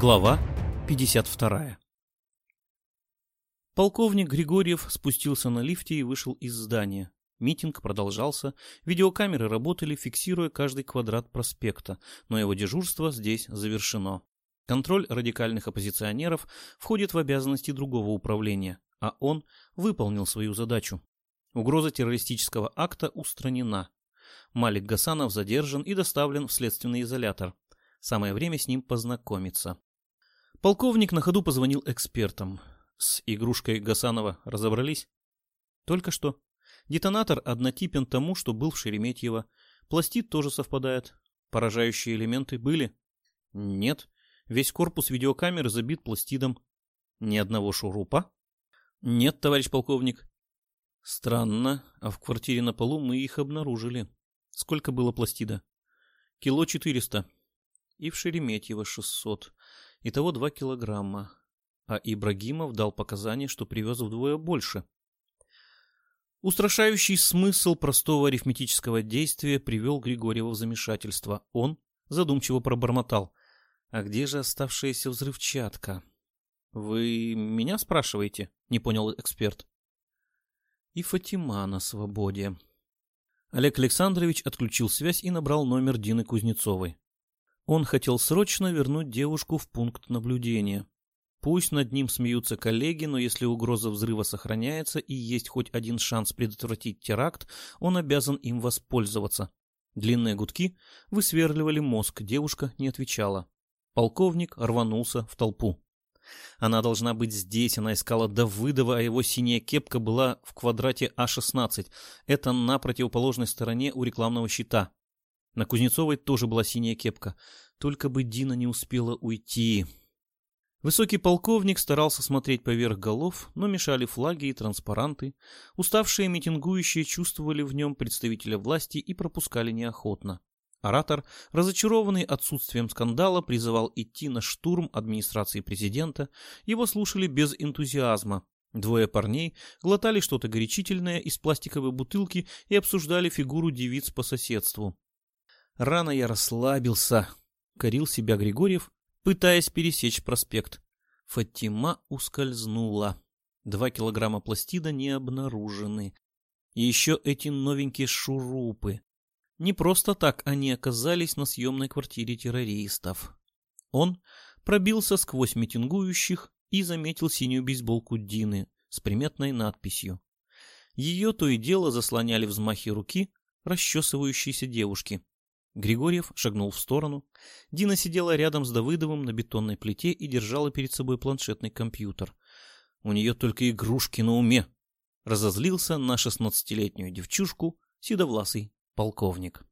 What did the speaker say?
Глава 52 Полковник Григорьев спустился на лифте и вышел из здания. Митинг продолжался, видеокамеры работали, фиксируя каждый квадрат проспекта, но его дежурство здесь завершено. Контроль радикальных оппозиционеров входит в обязанности другого управления, а он выполнил свою задачу. Угроза террористического акта устранена. Малик Гасанов задержан и доставлен в следственный изолятор. Самое время с ним познакомиться. Полковник на ходу позвонил экспертам. С игрушкой Гасанова разобрались? Только что. Детонатор однотипен тому, что был в Шереметьево. Пластид тоже совпадает. Поражающие элементы были? Нет. Весь корпус видеокамеры забит пластидом. Ни одного шурупа? Нет, товарищ полковник. Странно, а в квартире на полу мы их обнаружили. Сколько было пластида? Кило четыреста. И в Шереметьево шестьсот. Итого два килограмма. А Ибрагимов дал показания, что привез вдвое больше. Устрашающий смысл простого арифметического действия привел Григорьева в замешательство. Он задумчиво пробормотал. «А где же оставшаяся взрывчатка?» «Вы меня спрашиваете?» — не понял эксперт. «И Фатима на свободе». Олег Александрович отключил связь и набрал номер Дины Кузнецовой. Он хотел срочно вернуть девушку в пункт наблюдения. Пусть над ним смеются коллеги, но если угроза взрыва сохраняется и есть хоть один шанс предотвратить теракт, он обязан им воспользоваться. Длинные гудки высверливали мозг, девушка не отвечала. Полковник рванулся в толпу. Она должна быть здесь, она искала Давыдова, а его синяя кепка была в квадрате А16. Это на противоположной стороне у рекламного щита. На Кузнецовой тоже была синяя кепка. Только бы Дина не успела уйти. Высокий полковник старался смотреть поверх голов, но мешали флаги и транспаранты. Уставшие митингующие чувствовали в нем представителя власти и пропускали неохотно. Оратор, разочарованный отсутствием скандала, призывал идти на штурм администрации президента. Его слушали без энтузиазма. Двое парней глотали что-то горячительное из пластиковой бутылки и обсуждали фигуру девиц по соседству. «Рано я расслабился», — корил себя Григорьев, пытаясь пересечь проспект. Фатима ускользнула. Два килограмма пластида не обнаружены. И еще эти новенькие шурупы. Не просто так они оказались на съемной квартире террористов. Он пробился сквозь митингующих и заметил синюю бейсболку Дины с приметной надписью. Ее то и дело заслоняли взмахи руки расчесывающейся девушки. Григорьев шагнул в сторону. Дина сидела рядом с Давыдовым на бетонной плите и держала перед собой планшетный компьютер. У нее только игрушки на уме. Разозлился на шестнадцатилетнюю девчушку седовласый полковник.